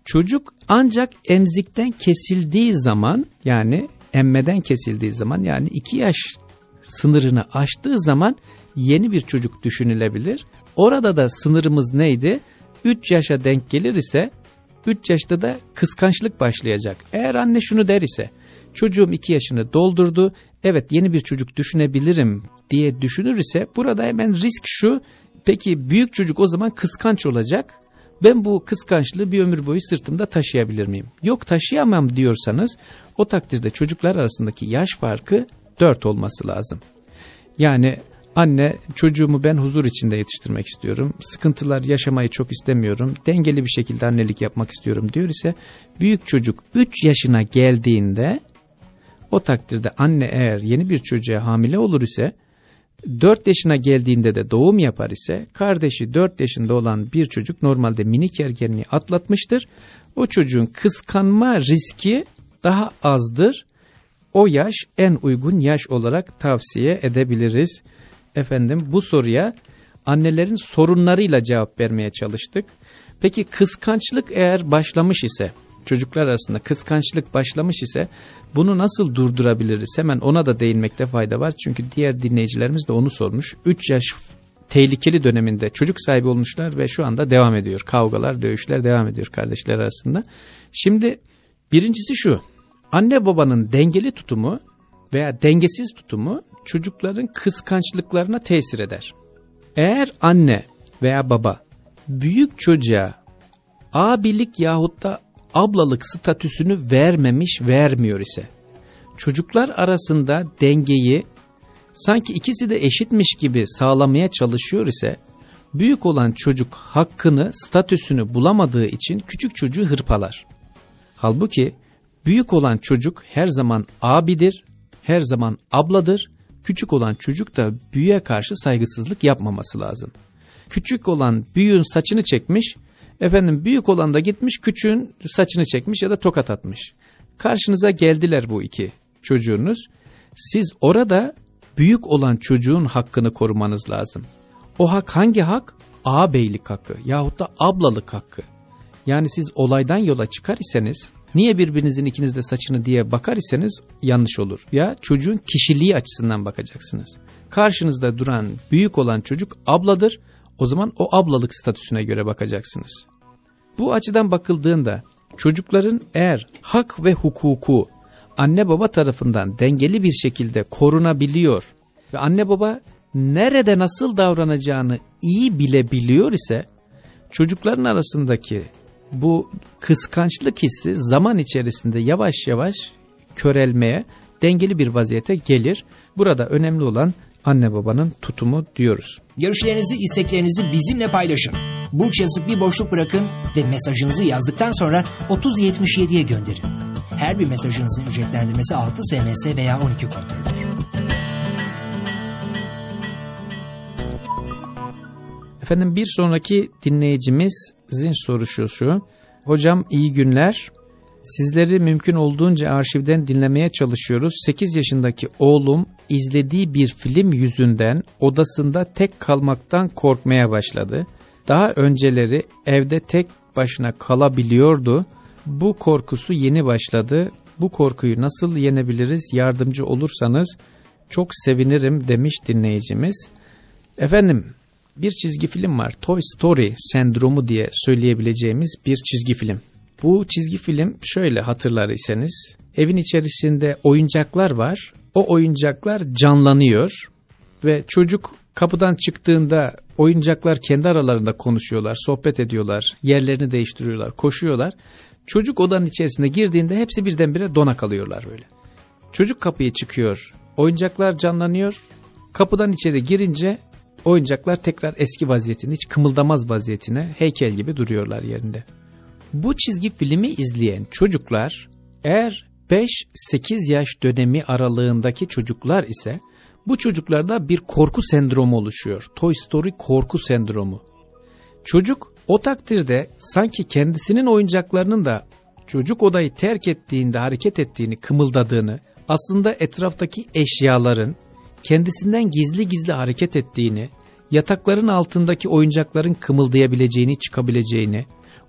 Çocuk ancak emzikten kesildiği zaman yani emmeden kesildiği zaman yani 2 yaş sınırını aştığı zaman yeni bir çocuk düşünülebilir. Orada da sınırımız neydi? 3 yaşa denk gelir ise 3 yaşta da kıskançlık başlayacak. Eğer anne şunu der ise çocuğum 2 yaşını doldurdu evet yeni bir çocuk düşünebilirim diye düşünür ise burada hemen risk şu peki büyük çocuk o zaman kıskanç olacak ben bu kıskançlığı bir ömür boyu sırtımda taşıyabilir miyim? Yok taşıyamam diyorsanız o takdirde çocuklar arasındaki yaş farkı 4 olması lazım. Yani anne çocuğumu ben huzur içinde yetiştirmek istiyorum. Sıkıntılar yaşamayı çok istemiyorum. Dengeli bir şekilde annelik yapmak istiyorum diyor ise büyük çocuk 3 yaşına geldiğinde o takdirde anne eğer yeni bir çocuğa hamile olur ise 4 yaşına geldiğinde de doğum yapar ise kardeşi 4 yaşında olan bir çocuk normalde minik ergenliği atlatmıştır. O çocuğun kıskanma riski daha azdır. O yaş en uygun yaş olarak tavsiye edebiliriz. Efendim bu soruya annelerin sorunlarıyla cevap vermeye çalıştık. Peki kıskançlık eğer başlamış ise çocuklar arasında kıskançlık başlamış ise bunu nasıl durdurabiliriz? Hemen ona da değinmekte fayda var. Çünkü diğer dinleyicilerimiz de onu sormuş. 3 yaş tehlikeli döneminde çocuk sahibi olmuşlar ve şu anda devam ediyor. Kavgalar, dövüşler devam ediyor kardeşler arasında. Şimdi birincisi şu. Anne babanın dengeli tutumu veya dengesiz tutumu çocukların kıskançlıklarına tesir eder. Eğer anne veya baba büyük çocuğa abilik yahut da ablalık statüsünü vermemiş vermiyor ise çocuklar arasında dengeyi sanki ikisi de eşitmiş gibi sağlamaya çalışıyor ise büyük olan çocuk hakkını statüsünü bulamadığı için küçük çocuğu hırpalar. Halbuki büyük olan çocuk her zaman abidir, her zaman abladır, küçük olan çocuk da büyüğe karşı saygısızlık yapmaması lazım. Küçük olan büyüğün saçını çekmiş, Efendim büyük olan da gitmiş küçüğün saçını çekmiş ya da tokat atmış. Karşınıza geldiler bu iki çocuğunuz. Siz orada büyük olan çocuğun hakkını korumanız lazım. O hak hangi hak? Ağabeylik hakkı yahut da ablalık hakkı. Yani siz olaydan yola çıkar iseniz niye birbirinizin ikiniz de saçını diye bakar iseniz yanlış olur. Ya çocuğun kişiliği açısından bakacaksınız. Karşınızda duran büyük olan çocuk abladır o zaman o ablalık statüsüne göre bakacaksınız. Bu açıdan bakıldığında çocukların eğer hak ve hukuku anne baba tarafından dengeli bir şekilde korunabiliyor ve anne baba nerede nasıl davranacağını iyi bilebiliyor ise çocukların arasındaki bu kıskançlık hissi zaman içerisinde yavaş yavaş körelmeye, dengeli bir vaziyete gelir. Burada önemli olan anne babanın tutumu diyoruz. Görüşlerinizi, isteklerinizi bizimle paylaşın. Burç yazıp bir boşluk bırakın ve mesajınızı yazdıktan sonra 3077'ye gönderin. Her bir mesajınızın ücretlendirmesi 6 SMS veya 12 kontrolüdür. Efendim bir sonraki dinleyicimizin sorusu şu. Hocam iyi günler. Sizleri mümkün olduğunca arşivden dinlemeye çalışıyoruz. 8 yaşındaki oğlum izlediği bir film yüzünden odasında tek kalmaktan korkmaya başladı. Daha önceleri evde tek başına kalabiliyordu. Bu korkusu yeni başladı. Bu korkuyu nasıl yenebiliriz? Yardımcı olursanız çok sevinirim demiş dinleyicimiz. Efendim bir çizgi film var. Toy Story sendromu diye söyleyebileceğimiz bir çizgi film. Bu çizgi film şöyle hatırlar iseniz evin içerisinde oyuncaklar var. O oyuncaklar canlanıyor ve çocuk kapıdan çıktığında oyuncaklar kendi aralarında konuşuyorlar, sohbet ediyorlar, yerlerini değiştiriyorlar, koşuyorlar. Çocuk odanın içerisine girdiğinde hepsi birdenbire dona kalıyorlar böyle. Çocuk kapıya çıkıyor, oyuncaklar canlanıyor. Kapıdan içeri girince oyuncaklar tekrar eski vaziyetine, hiç kımıldamaz vaziyetine heykel gibi duruyorlar yerinde. Bu çizgi filmi izleyen çocuklar eğer 5-8 yaş dönemi aralığındaki çocuklar ise bu çocuklarda bir korku sendromu oluşuyor. Toy Story korku sendromu. Çocuk o takdirde sanki kendisinin oyuncaklarının da çocuk odayı terk ettiğinde hareket ettiğini, kımıldadığını, aslında etraftaki eşyaların kendisinden gizli gizli hareket ettiğini, yatakların altındaki oyuncakların kımıldayabileceğini, çıkabileceğini,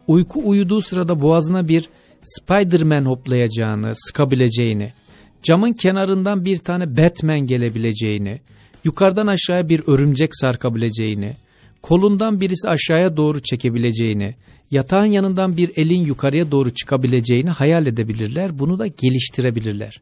uyku uyuduğu sırada boğazına bir Spider-Man hoplayacağını, sıkabileceğini, camın kenarından bir tane Batman gelebileceğini, yukarıdan aşağıya bir örümcek sarkabileceğini, kolundan birisi aşağıya doğru çekebileceğini, yatağın yanından bir elin yukarıya doğru çıkabileceğini hayal edebilirler, bunu da geliştirebilirler.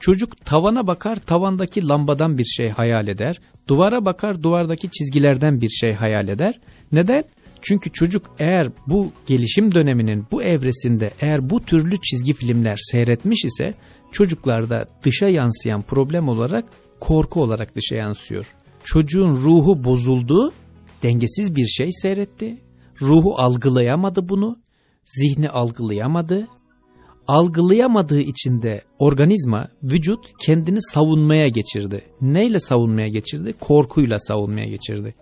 Çocuk tavana bakar, tavandaki lambadan bir şey hayal eder. Duvara bakar, duvardaki çizgilerden bir şey hayal eder. Neden? Çünkü çocuk eğer bu gelişim döneminin bu evresinde eğer bu türlü çizgi filmler seyretmiş ise çocuklarda dışa yansıyan problem olarak korku olarak dışa yansıyor. Çocuğun ruhu bozuldu, dengesiz bir şey seyretti. Ruhu algılayamadı bunu, zihni algılayamadı. Algılayamadığı için de organizma, vücut kendini savunmaya geçirdi. Neyle savunmaya geçirdi? Korkuyla savunmaya geçirdi.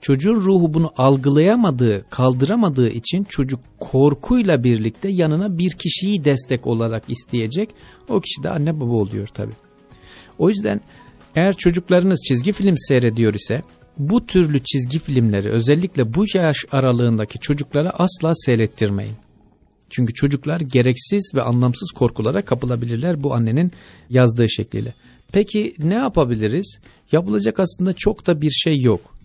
Çocuğun ruhu bunu algılayamadığı, kaldıramadığı için çocuk korkuyla birlikte yanına bir kişiyi destek olarak isteyecek. O kişi de anne baba oluyor tabi. O yüzden eğer çocuklarınız çizgi film seyrediyor ise bu türlü çizgi filmleri özellikle bu yaş aralığındaki çocuklara asla seyrettirmeyin. Çünkü çocuklar gereksiz ve anlamsız korkulara kapılabilirler bu annenin yazdığı şekliyle. Peki ne yapabiliriz? Yapılacak aslında çok da bir şey yok.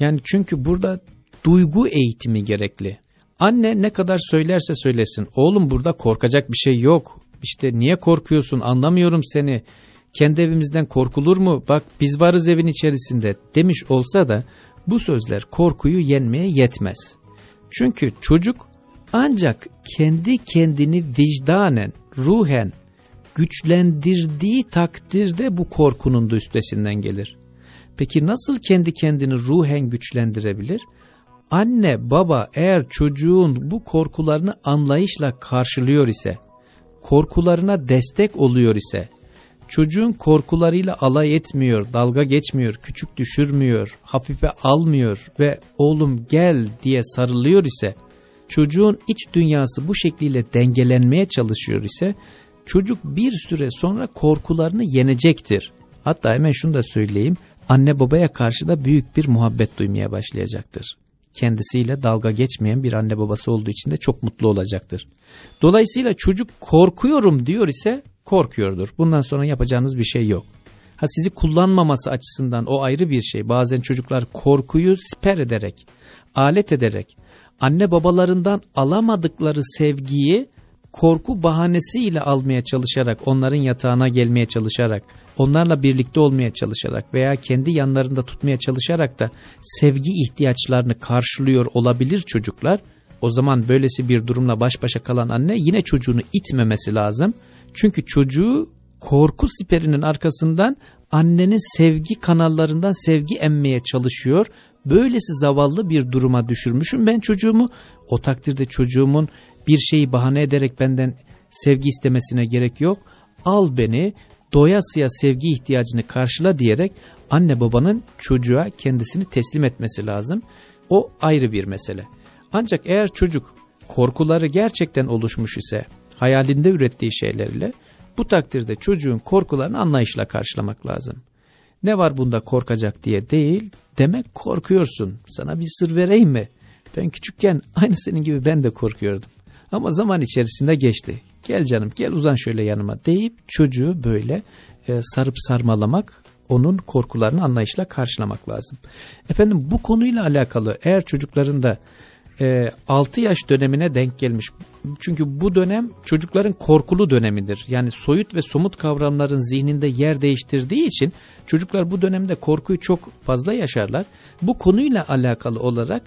Yani çünkü burada duygu eğitimi gerekli. Anne ne kadar söylerse söylesin. Oğlum burada korkacak bir şey yok. İşte niye korkuyorsun anlamıyorum seni. Kendi evimizden korkulur mu? Bak biz varız evin içerisinde demiş olsa da bu sözler korkuyu yenmeye yetmez. Çünkü çocuk ancak kendi kendini vicdanen, ruhen güçlendirdiği takdirde bu korkunun da üstesinden gelir. Peki nasıl kendi kendini ruhen güçlendirebilir? Anne baba eğer çocuğun bu korkularını anlayışla karşılıyor ise, korkularına destek oluyor ise, çocuğun korkularıyla alay etmiyor, dalga geçmiyor, küçük düşürmüyor, hafife almıyor ve oğlum gel diye sarılıyor ise, çocuğun iç dünyası bu şekliyle dengelenmeye çalışıyor ise, çocuk bir süre sonra korkularını yenecektir. Hatta hemen şunu da söyleyeyim, anne babaya karşı da büyük bir muhabbet duymaya başlayacaktır. Kendisiyle dalga geçmeyen bir anne babası olduğu için de çok mutlu olacaktır. Dolayısıyla çocuk korkuyorum diyor ise korkuyordur. Bundan sonra yapacağınız bir şey yok. Ha sizi kullanmaması açısından o ayrı bir şey. Bazen çocuklar korkuyu siper ederek, alet ederek, anne babalarından alamadıkları sevgiyi korku bahanesiyle almaya çalışarak, onların yatağına gelmeye çalışarak, onlarla birlikte olmaya çalışarak veya kendi yanlarında tutmaya çalışarak da sevgi ihtiyaçlarını karşılıyor olabilir çocuklar. O zaman böylesi bir durumla baş başa kalan anne yine çocuğunu itmemesi lazım. Çünkü çocuğu korku siperinin arkasından annenin sevgi kanallarından sevgi emmeye çalışıyor. Böylesi zavallı bir duruma düşürmüşüm ben çocuğumu. O takdirde çocuğumun bir şeyi bahane ederek benden sevgi istemesine gerek yok. Al beni doyasıya sevgi ihtiyacını karşıla diyerek anne babanın çocuğa kendisini teslim etmesi lazım. O ayrı bir mesele. Ancak eğer çocuk korkuları gerçekten oluşmuş ise hayalinde ürettiği şeylerle bu takdirde çocuğun korkularını anlayışla karşılamak lazım. Ne var bunda korkacak diye değil, demek korkuyorsun. Sana bir sır vereyim mi? Ben küçükken aynı senin gibi ben de korkuyordum. Ama zaman içerisinde geçti. Gel canım gel uzan şöyle yanıma deyip çocuğu böyle e, sarıp sarmalamak, onun korkularını anlayışla karşılamak lazım. Efendim bu konuyla alakalı eğer çocukların da e, 6 yaş dönemine denk gelmiş. Çünkü bu dönem çocukların korkulu dönemidir. Yani soyut ve somut kavramların zihninde yer değiştirdiği için çocuklar bu dönemde korkuyu çok fazla yaşarlar. Bu konuyla alakalı olarak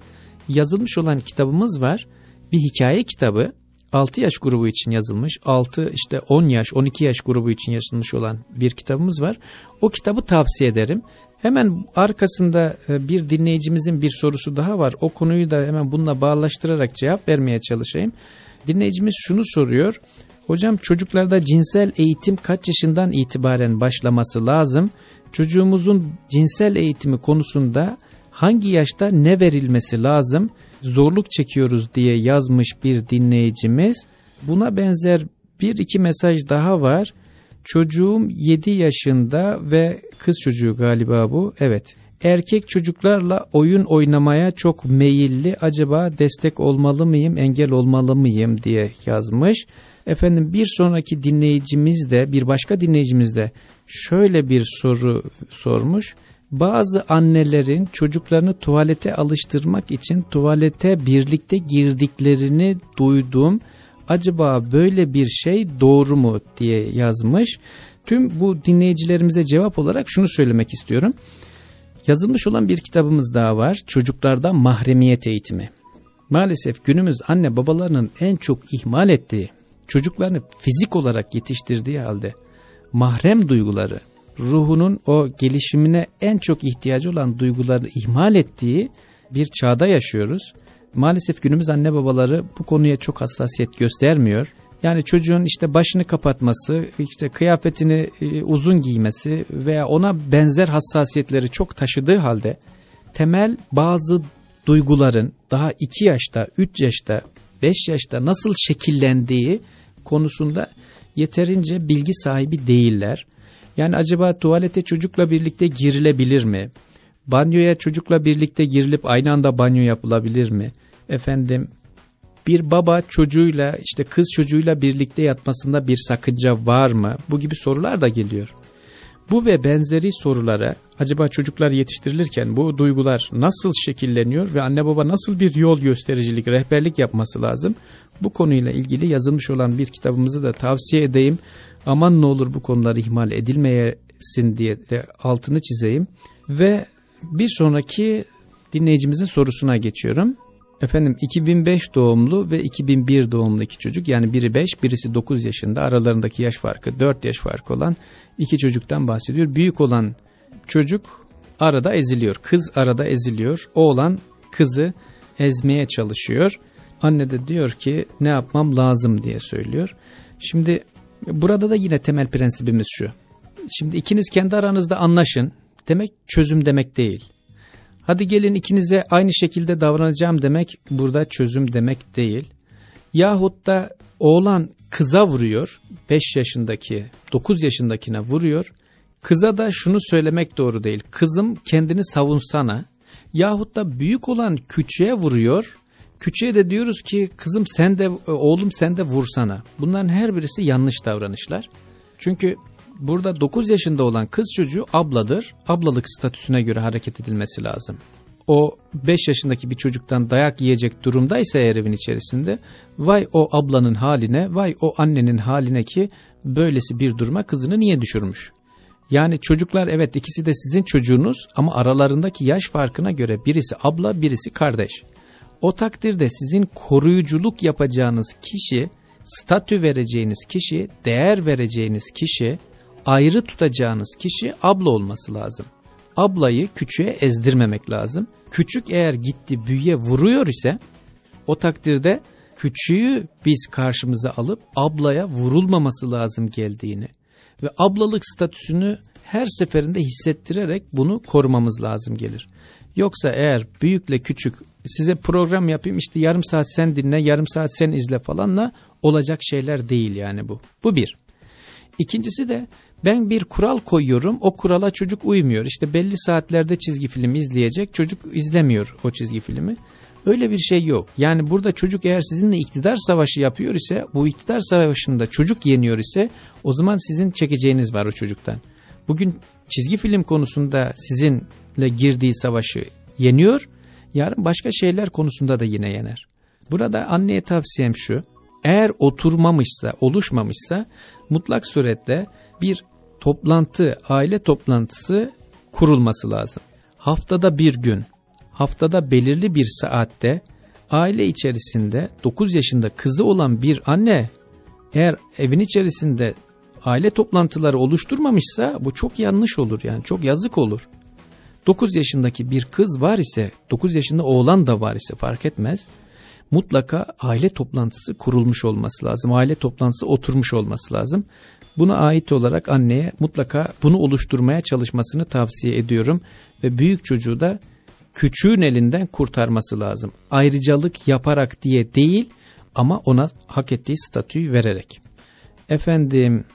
yazılmış olan kitabımız var. Bir hikaye kitabı 6 yaş grubu için yazılmış, 6 işte 10 yaş, 12 yaş grubu için yazılmış olan bir kitabımız var. O kitabı tavsiye ederim. Hemen arkasında e, bir dinleyicimizin bir sorusu daha var. O konuyu da hemen bununla bağlaştırarak cevap vermeye çalışayım. Dinleyicimiz şunu soruyor. Hocam çocuklarda cinsel eğitim kaç yaşından itibaren başlaması lazım? Çocuğumuzun cinsel eğitimi konusunda hangi yaşta ne verilmesi lazım? Zorluk çekiyoruz diye yazmış bir dinleyicimiz. Buna benzer bir iki mesaj daha var. Çocuğum 7 yaşında ve kız çocuğu galiba bu. Evet. Erkek çocuklarla oyun oynamaya çok meyilli. Acaba destek olmalı mıyım, engel olmalı mıyım diye yazmış. Efendim bir sonraki dinleyicimiz de, bir başka dinleyicimiz de şöyle bir soru sormuş. Bazı annelerin çocuklarını tuvalete alıştırmak için tuvalete birlikte girdiklerini duydum acaba böyle bir şey doğru mu diye yazmış. Tüm bu dinleyicilerimize cevap olarak şunu söylemek istiyorum. Yazılmış olan bir kitabımız daha var. Çocuklarda mahremiyet eğitimi. Maalesef günümüz anne babalarının en çok ihmal ettiği, çocuklarını fizik olarak yetiştirdiği halde mahrem duyguları, ruhunun o gelişimine en çok ihtiyacı olan duyguları ihmal ettiği bir çağda yaşıyoruz maalesef günümüz anne babaları bu konuya çok hassasiyet göstermiyor. Yani çocuğun işte başını kapatması, işte kıyafetini e, uzun giymesi veya ona benzer hassasiyetleri çok taşıdığı halde temel bazı duyguların daha 2 yaşta, 3 yaşta, 5 yaşta nasıl şekillendiği konusunda yeterince bilgi sahibi değiller. Yani acaba tuvalete çocukla birlikte girilebilir mi? Banyoya çocukla birlikte girilip aynı anda banyo yapılabilir mi? Efendim bir baba çocuğuyla işte kız çocuğuyla birlikte yatmasında bir sakınca var mı? Bu gibi sorular da geliyor. Bu ve benzeri sorulara acaba çocuklar yetiştirilirken bu duygular nasıl şekilleniyor ve anne baba nasıl bir yol göstericilik, rehberlik yapması lazım? Bu konuyla ilgili yazılmış olan bir kitabımızı da tavsiye edeyim. Aman ne olur bu konular ihmal edilmeyesin diye de altını çizeyim. Ve bir sonraki dinleyicimizin sorusuna geçiyorum. Efendim 2005 doğumlu ve 2001 doğumlu iki çocuk yani biri 5 birisi 9 yaşında aralarındaki yaş farkı 4 yaş farkı olan iki çocuktan bahsediyor. Büyük olan çocuk arada eziliyor kız arada eziliyor oğlan kızı ezmeye çalışıyor. Anne de diyor ki ne yapmam lazım diye söylüyor. Şimdi burada da yine temel prensibimiz şu. Şimdi ikiniz kendi aranızda anlaşın demek çözüm demek değil. Hadi gelin ikinize aynı şekilde davranacağım demek burada çözüm demek değil. Yahut da oğlan kıza vuruyor, 5 yaşındaki, 9 yaşındakine vuruyor. Kıza da şunu söylemek doğru değil. Kızım kendini savunsana. Yahut da büyük olan küçüğe vuruyor. Küçüğe de diyoruz ki kızım sen de oğlum sen de vursana. Bunların her birisi yanlış davranışlar. Çünkü burada 9 yaşında olan kız çocuğu abladır. Ablalık statüsüne göre hareket edilmesi lazım. O 5 yaşındaki bir çocuktan dayak yiyecek durumdaysa eğer evin içerisinde vay o ablanın haline vay o annenin haline ki böylesi bir duruma kızını niye düşürmüş? Yani çocuklar evet ikisi de sizin çocuğunuz ama aralarındaki yaş farkına göre birisi abla birisi kardeş. O takdirde sizin koruyuculuk yapacağınız kişi, statü vereceğiniz kişi, değer vereceğiniz kişi, ayrı tutacağınız kişi abla olması lazım. Ablayı küçüğe ezdirmemek lazım. Küçük eğer gitti büyüye vuruyor ise o takdirde küçüğü biz karşımıza alıp ablaya vurulmaması lazım geldiğini ve ablalık statüsünü her seferinde hissettirerek bunu korumamız lazım gelir. Yoksa eğer büyükle küçük size program yapayım işte yarım saat sen dinle yarım saat sen izle falanla olacak şeyler değil yani bu. Bu bir. İkincisi de ben bir kural koyuyorum o kurala çocuk uymuyor. İşte belli saatlerde çizgi film izleyecek çocuk izlemiyor o çizgi filmi. Öyle bir şey yok. Yani burada çocuk eğer sizinle iktidar savaşı yapıyor ise bu iktidar savaşında çocuk yeniyor ise o zaman sizin çekeceğiniz var o çocuktan. Bugün çizgi film konusunda sizinle girdiği savaşı yeniyor. Yarın başka şeyler konusunda da yine yener. Burada anneye tavsiyem şu. Eğer oturmamışsa, oluşmamışsa mutlak surette bir toplantı, aile toplantısı kurulması lazım. Haftada bir gün, haftada belirli bir saatte aile içerisinde 9 yaşında kızı olan bir anne eğer evin içerisinde aile toplantıları oluşturmamışsa bu çok yanlış olur yani çok yazık olur. 9 yaşındaki bir kız var ise 9 yaşında oğlan da var ise fark etmez. Mutlaka aile toplantısı kurulmuş olması lazım. Aile toplantısı oturmuş olması lazım. Buna ait olarak anneye mutlaka bunu oluşturmaya çalışmasını tavsiye ediyorum. Ve büyük çocuğu da küçüğün elinden kurtarması lazım. Ayrıcalık yaparak diye değil ama ona hak ettiği statüyü vererek. Efendim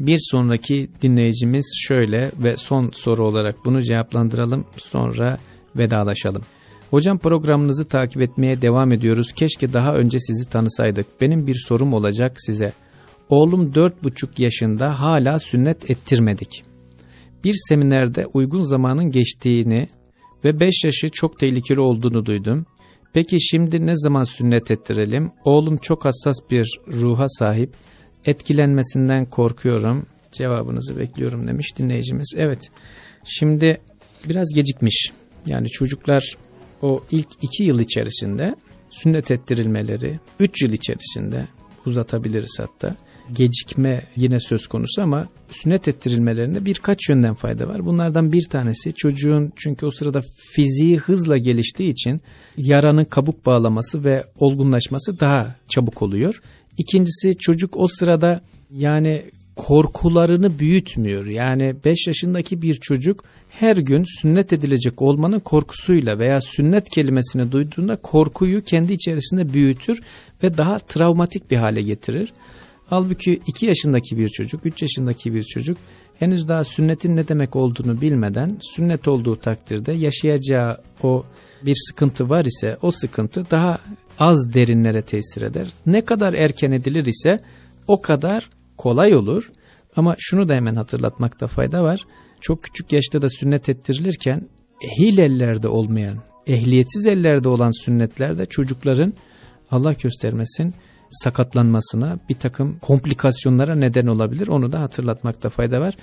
bir sonraki dinleyicimiz şöyle ve son soru olarak bunu cevaplandıralım sonra vedalaşalım. Hocam programınızı takip etmeye devam ediyoruz. Keşke daha önce sizi tanısaydık. Benim bir sorum olacak size. Oğlum dört buçuk yaşında hala sünnet ettirmedik. Bir seminerde uygun zamanın geçtiğini ve beş yaşı çok tehlikeli olduğunu duydum. Peki şimdi ne zaman sünnet ettirelim? Oğlum çok hassas bir ruha sahip etkilenmesinden korkuyorum. Cevabınızı bekliyorum demiş dinleyicimiz. Evet şimdi biraz gecikmiş. Yani çocuklar o ilk iki yıl içerisinde sünnet ettirilmeleri, üç yıl içerisinde uzatabiliriz hatta. Gecikme yine söz konusu ama sünnet ettirilmelerinde birkaç yönden fayda var. Bunlardan bir tanesi çocuğun çünkü o sırada fiziği hızla geliştiği için yaranın kabuk bağlaması ve olgunlaşması daha çabuk oluyor. İkincisi çocuk o sırada yani korkularını büyütmüyor. Yani 5 yaşındaki bir çocuk her gün sünnet edilecek olmanın korkusuyla veya sünnet kelimesini duyduğunda korkuyu kendi içerisinde büyütür ve daha travmatik bir hale getirir. Halbuki 2 yaşındaki bir çocuk, 3 yaşındaki bir çocuk henüz daha sünnetin ne demek olduğunu bilmeden sünnet olduğu takdirde yaşayacağı o bir sıkıntı var ise o sıkıntı daha az derinlere tesir eder. Ne kadar erken edilir ise o kadar kolay olur. Ama şunu da hemen hatırlatmakta fayda var. Çok küçük yaşta da sünnet ettirilirken ehil ellerde olmayan, ehliyetsiz ellerde olan sünnetlerde çocukların Allah göstermesin sakatlanmasına bir takım komplikasyonlara neden olabilir. Onu da hatırlatmakta fayda var.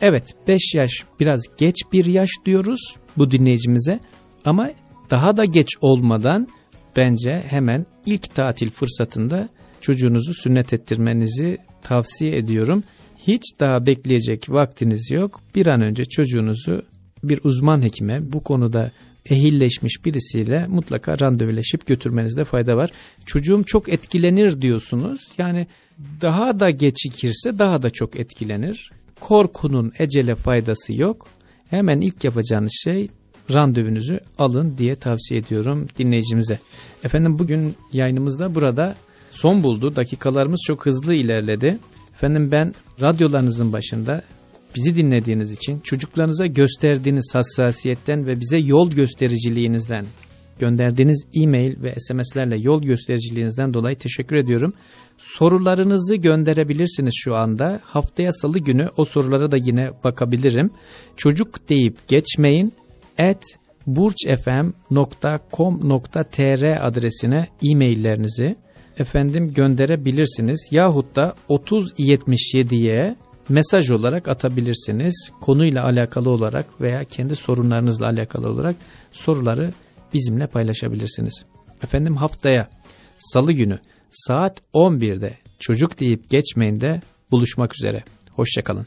Evet 5 yaş biraz geç bir yaş diyoruz bu dinleyicimize ama daha da geç olmadan bence hemen ilk tatil fırsatında çocuğunuzu sünnet ettirmenizi tavsiye ediyorum. Hiç daha bekleyecek vaktiniz yok. Bir an önce çocuğunuzu bir uzman hekime bu konuda ehilleşmiş birisiyle mutlaka randevuleşip götürmenizde fayda var. Çocuğum çok etkilenir diyorsunuz. Yani daha da geçikirse daha da çok etkilenir. Korkunun ecele faydası yok. Hemen ilk yapacağınız şey randevunuzu alın diye tavsiye ediyorum dinleyicimize. Efendim bugün yayınımızda burada son buldu. Dakikalarımız çok hızlı ilerledi. Efendim ben radyolarınızın başında bizi dinlediğiniz için çocuklarınıza gösterdiğiniz hassasiyetten ve bize yol göstericiliğinizden gönderdiğiniz e-mail ve SMS'lerle yol göstericiliğinizden dolayı teşekkür ediyorum. Sorularınızı gönderebilirsiniz şu anda. Haftaya salı günü o sorulara da yine bakabilirim. Çocuk deyip geçmeyin at burçfm.com.tr adresine e-maillerinizi efendim gönderebilirsiniz. Yahut da 3077'ye mesaj olarak atabilirsiniz. Konuyla alakalı olarak veya kendi sorunlarınızla alakalı olarak soruları bizimle paylaşabilirsiniz. Efendim haftaya salı günü saat 11'de çocuk deyip geçmeyin de buluşmak üzere. Hoşçakalın.